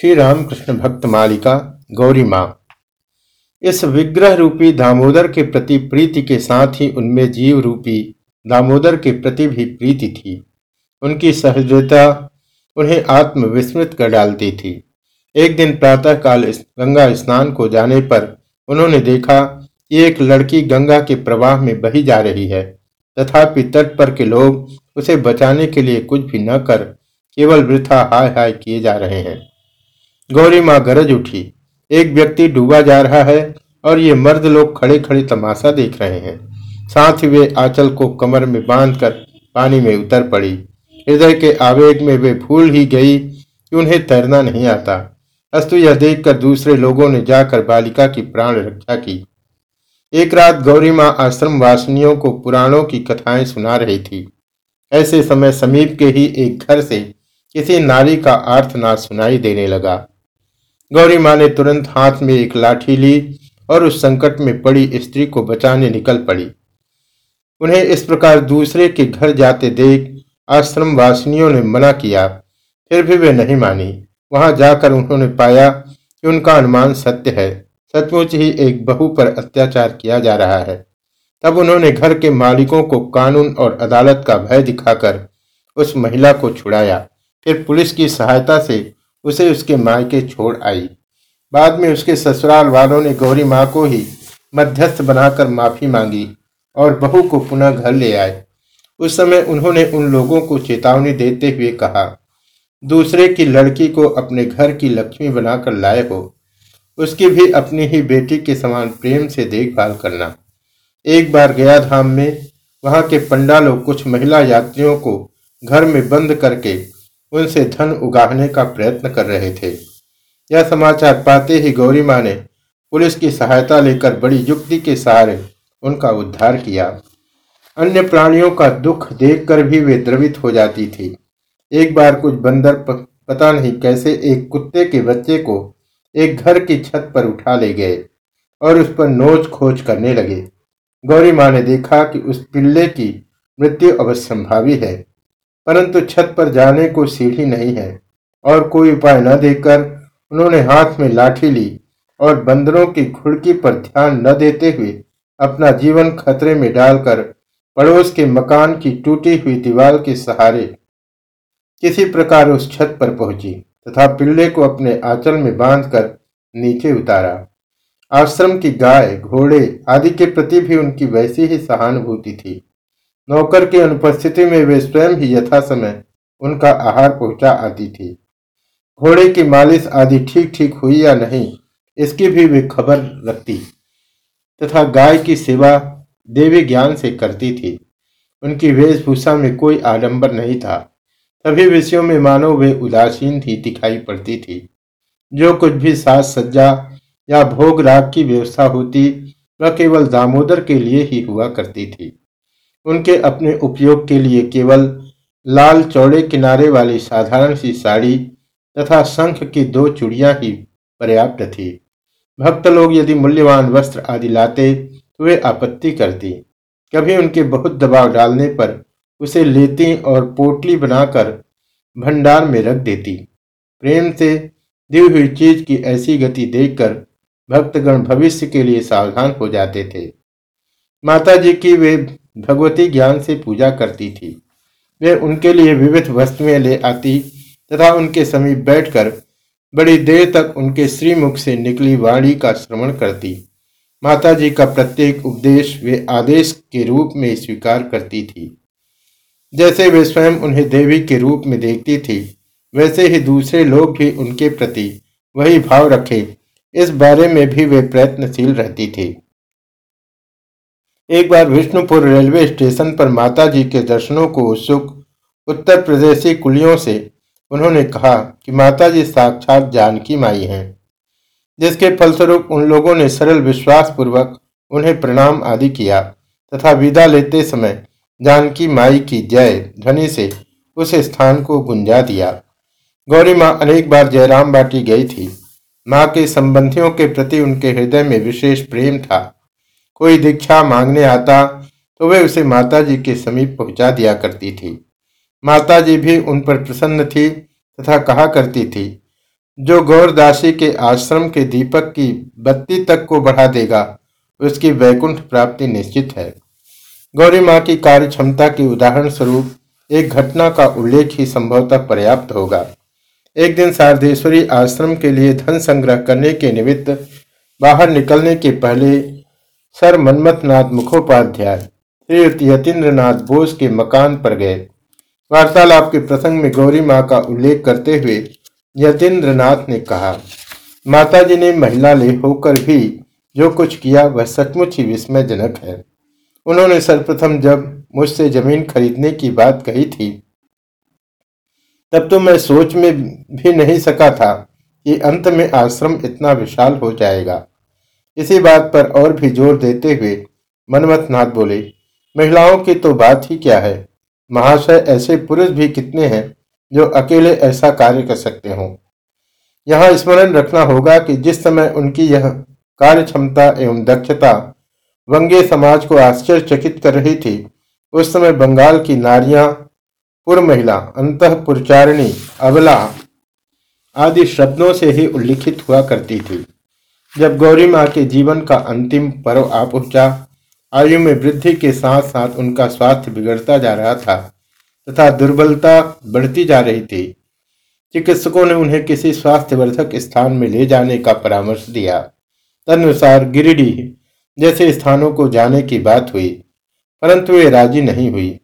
श्री रामकृष्ण भक्त मालिका गौरी माँ। इस विग्रह रूपी दामोदर के प्रति प्रीति के साथ ही उनमें जीव रूपी दामोदर के प्रति भी प्रीति थी। उनकी सहजता उन्हें आत्मविस्मृत कर डालती थी। एक दिन प्रातःकाल गंगा स्नान को जाने पर उन्होंने देखा कि एक लड़की गंगा के प्रवाह में बही जा रही है। तथापि तट पर के लोग उसे बचाने के लिए कुछ भी न कर केवल वृथा हाय हाय किए जा रहे हैं। गौरी माँ गरज उठी। एक व्यक्ति डूबा जा रहा है और ये मर्द लोग खड़े खड़े तमाशा देख रहे हैं। साथ ही वे आंचल को कमर में बांधकर पानी में उतर पड़ी। हृदय के आवेग में वे भूल ही गई कि उन्हें तैरना नहीं आता। अस्तु यह देखकर दूसरे लोगों ने जाकर बालिका की प्राण रक्षा की। एक रात गौरी माँ आश्रम वासनियों को पुराणों की कथाएँ सुना रही थी। ऐसे समय समीप के ही एक घर से किसी नारी का आर्थनाद सुनाई देने लगा। गौरी माँ ने तुरंत हाथ में एक लाठी ली और उस संकट में पड़ी स्त्री को बचाने निकल पड़ी। उन्हें इस प्रकार दूसरे के घर जाते देख आश्रम वासिनियों ने मना किया। फिर भी वे नहीं मानी। वहाँ जाकर उन्होंने पाया कि उनका अनुमान सत्य है। सचमुच ही एक बहू पर अत्याचार किया जा रहा है। तब उन्होंने घर के मालिकों को कानून और अदालत का भय दिखाकर उस महिला को छुड़ाया। फिर पुलिस की सहायता से उसे उसके मायके छोड़ आई। बाद में उसके ससुराल वालों ने गौरी माँ को ही मध्यस्थ बनाकर माफ़ी मांगी और बहू को पुनः घर ले आए। उस समय उन्होंने उन लोगों को चेतावनी देते हुए कहा, दूसरे की लड़की को अपने घर की लक्ष्मी बनाकर लाए हो। उसकी भी अपनी ही बेटी के समान प्रेम से देखभाल करना। एक बार गया धाम में, वहाँ के पंडालों कुछ महिला यात्रियों को घर में बंद करके उनसे धन उगाहने का प्रयत्न कर रहे थे। यह समाचार पाते ही गौरी माँ ने पुलिस की सहायता लेकर बड़ी युक्ति के सहारे उनका उद्धार किया। अन्य प्राणियों का दुख देखकर भी वे द्रवित हो जाती थी। एक बार कुछ बंदर पता नहीं कैसे एक कुत्ते के बच्चे को एक घर की छत पर उठा ले गए और उस पर नोच खोज करने लगे। गौरी माँ ने देखा कि उस पिल्ले की मृत्यु अवश्यंभावी है। परंतु छत पर जाने को सीढ़ी नहीं है, और कोई उपाय न देकर उन्होंने हाथ में लाठी ली और बंदरों की खुड़की पर ध्यान न देते हुए अपना जीवन खतरे में डालकर पड़ोस के मकान की टूटी हुई दीवार के सहारे किसी प्रकार उस छत पर पहुँची तथा पिल्ले को अपने आंचल में बांधकर नीचे उतारा। आश्रम की गाय, घोड़े आदि के प्रति भी उनकी वैसी ही सहानुभूति थी। नौकर की अनुपस्थिति में वे स्वयं ही यथा समय उनका आहार पहुँचा आती थी। घोड़े की मालिश आदि ठीक ठीक हुई या नहीं, इसकी भी वे खबर रखती तथा गाय की सेवा देवी ज्ञान से करती थी। उनकी वेशभूषा में कोई आडंबर नहीं था। सभी विषयों में मानो वे उदासीन थी दिखाई पड़ती थी। जो कुछ भी साज सज्जा या भोग राग की व्यवस्था होती, वह केवल दामोदर के लिए ही हुआ करती थी। उनके अपने उपयोग के लिए केवल लाल चौड़े किनारे वाली साधारण सी साड़ी तथा शंख की दो चुड़िया ही पर्याप्त थी। भक्त लोग यदि मूल्यवान वस्त्र आदि लाते तो वे आपत्ति करती। कभी उनके बहुत दबाव डालने पर उसे लेती और पोटली बनाकर भंडार में रख देती। प्रेम से दी हुई चीज़ की ऐसी गति देखकर भक्तगण भविष्य के लिए सावधान हो जाते थे। माता जी की वे भगवती ज्ञान से पूजा करती थी। वे उनके लिए विविध वस्तुएँ ले आती तथा उनके समीप बैठकर बड़ी देर तक उनके श्रीमुख से निकली वाणी का श्रवण करती। माता जी का प्रत्येक उपदेश वे आदेश के रूप में स्वीकार करती थी। जैसे वे स्वयं उन्हें देवी के रूप में देखती थी, वैसे ही दूसरे लोग भी उनके प्रति वही भाव रखे। इस बारे में भी वे प्रयत्नशील रहती थी। एक बार विष्णुपुर रेलवे स्टेशन पर माता जी के दर्शनों को उत्सुक उत्तर प्रदेशी कुलियों से उन्होंने कहा कि माता जी साक्षात जानकी माई हैं, जिसके फलस्वरूप उन लोगों ने सरल विश्वास पूर्वक उन्हें प्रणाम आदि किया तथा विदा लेते समय जानकी माई की जय ध्वनि से उस स्थान को गुंजा दिया। गौरी माँ अनेक बार जयराम बाटी गई थी। माँ के संबंधियों के प्रति उनके हृदय में विशेष प्रेम था। कोई दीक्षा मांगने आता तो वे उसे माता जी के समीप पहुँचा दिया करती थी। माता जी भी उन पर प्रसन्न थी तथा कहा करती थी, जो गौरदासी के आश्रम के दीपक की बत्ती तक को बढ़ा देगा, उसकी वैकुंठ प्राप्ति निश्चित है। गौरी माँ की कार्य क्षमता की उदाहरण स्वरूप एक घटना का उल्लेख ही संभवतः पर्याप्त होगा। एक दिन शारदेश्वरी आश्रम के लिए धन संग्रह करने के निमित्त बाहर निकलने के पहले सर मनमथनाथ मुखोपाध्याय श्री यतीन्द्रनाथ बोस के मकान पर गए। वार्तालाप के प्रसंग में गौरी माँ का उल्लेख करते हुए यतीन्द्रनाथ ने कहा, माताजी ने महिला ले होकर भी जो कुछ किया वह सचमुच ही विस्मयजनक है। उन्होंने सर्वप्रथम जब मुझसे ज़मीन खरीदने की बात कही थी, तब तो मैं सोच में भी नहीं सका था कि अंत में आश्रम इतना विशाल हो जाएगा। इसी बात पर और भी ज़ोर देते हुए मनमथ नाथ बोले, महिलाओं की तो बात ही क्या है? महाशय ऐसे पुरुष भी कितने हैं जो अकेले ऐसा कार्य कर सकते हों? यहाँ स्मरण रखना होगा कि जिस समय उनकी यह कार्य क्षमता एवं दक्षता वंगे समाज को आश्चर्यचकित कर रही थी, उस समय बंगाल की नारियाँ पुर महिला अंतपुरचारिणी, अबला आदि शब्दों से ही उल्लिखित हुआ करती थी। जब गौरी माँ के जीवन का अंतिम पर्व आ पहुँचा, आयु में वृद्धि के साथ साथ उनका स्वास्थ्य बिगड़ता जा रहा था तथा दुर्बलता बढ़ती जा रही थी। चिकित्सकों ने उन्हें किसी स्वास्थ्यवर्धक स्थान में ले जाने का परामर्श दिया। तदनुसार गिरिडीह जैसे स्थानों को जाने की बात हुई, परंतु वे राज़ी नहीं हुई।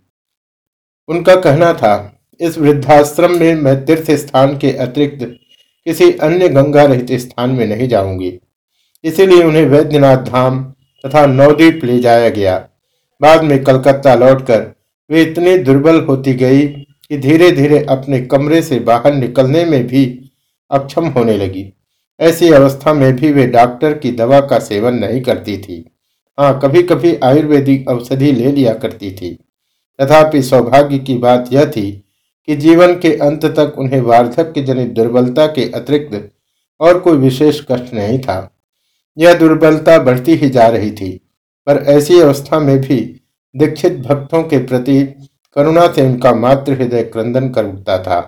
उनका कहना था, इस वृद्धाश्रम में मैं तीर्थ स्थान के अतिरिक्त किसी अन्य गंगा रहित स्थान में नहीं जाऊँगी। इसीलिए उन्हें वैद्यनाथ धाम तथा नवद्वीप ले जाया गया। बाद में कलकत्ता लौटकर वे इतनी दुर्बल होती गई कि धीरे धीरे अपने कमरे से बाहर निकलने में भी अक्षम होने लगी। ऐसी अवस्था में भी वे डॉक्टर की दवा का सेवन नहीं करती थी। हाँ कभी कभी आयुर्वेदिक औषधि ले लिया करती थी। तथापि सौभाग्य की बात यह थी कि जीवन के अंत तक उन्हें वार्धक्य जनित दुर्बलता के अतिरिक्त और कोई विशेष कष्ट नहीं था। यह दुर्बलता बढ़ती ही जा रही थी। पर ऐसी अवस्था में भी दीक्षित भक्तों के प्रति करुणा से उनका मातृ हृदय क्रंदन कर उठता था।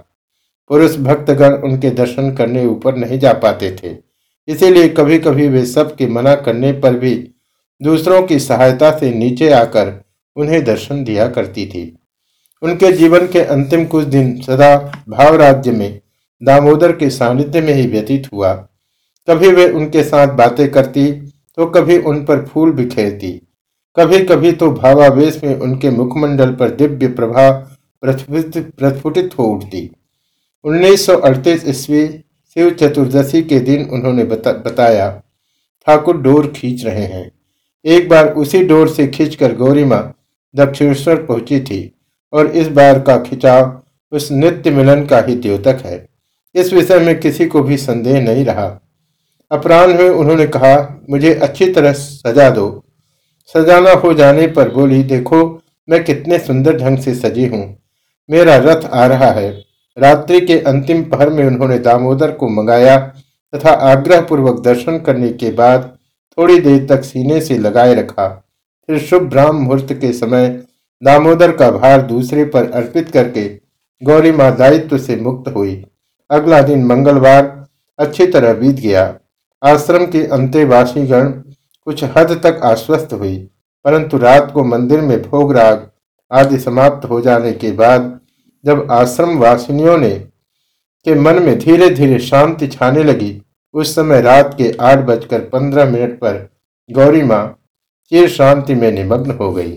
पुरुष भक्तगण उनके दर्शन करने ऊपर नहीं जा पाते थे। इसीलिए कभी कभी वे सबके मना करने पर भी दूसरों की सहायता से नीचे आकर उन्हें दर्शन दिया करती थी। उनके जीवन के अंतिम कुछ दिन सदा भाव राज्य में, दामोदर के सानिध्य में ही व्यतीत हुआ। कभी वे उनके साथ बातें करती तो कभी उन पर फूल बिखेरती कभी कभी तो भावावेश में उनके मुखमंडल पर दिव्य प्रभा प्रस्फुटित हो उठती। उन्नीस सौ अड़तीस ईस्वी शिव चतुर्दशी के दिन उन्होंने बता, बताया ठाकुर डोर खींच रहे हैं। एक बार उसी डोर से खींचकर गौरी माँ दक्षिणेश्वर पहुँची थी और इस बार का खिंचाव उस नित्य मिलन का ही द्योतक है। इस विषय में किसी को भी संदेह नहीं रहा। अपराह्न में उन्होंने कहा, मुझे अच्छी तरह सजा दो। सजाना हो जाने पर बोली, देखो, मैं कितने सुंदर ढंग से सजी हूँ। मेरा रथ आ रहा है। रात्रि के अंतिम पहर में उन्होंने दामोदर को मंगाया तथा आग्रह पूर्वक दर्शन करने के बाद थोड़ी देर तक सीने से लगाए रखा। फिर शुभ ब्राह्म मुहूर्त के समय दामोदर का भार दूसरे पर अर्पित करके गौरी माँ दायित्व से मुक्त हुई। अगला दिन मंगलवार अच्छी तरह बीत गया। आश्रम के अंत्यवासी गण कुछ हद तक आश्वस्त हुई, परंतु रात को मंदिर में भोग राग आदि समाप्त हो जाने के बाद जब आश्रम वासिनियों ने के मन में धीरे धीरे शांति छाने लगी, उस समय रात के आठ बजकर पंद्रह मिनट पर गौरी माँ चिर शांति में निमग्न हो गई।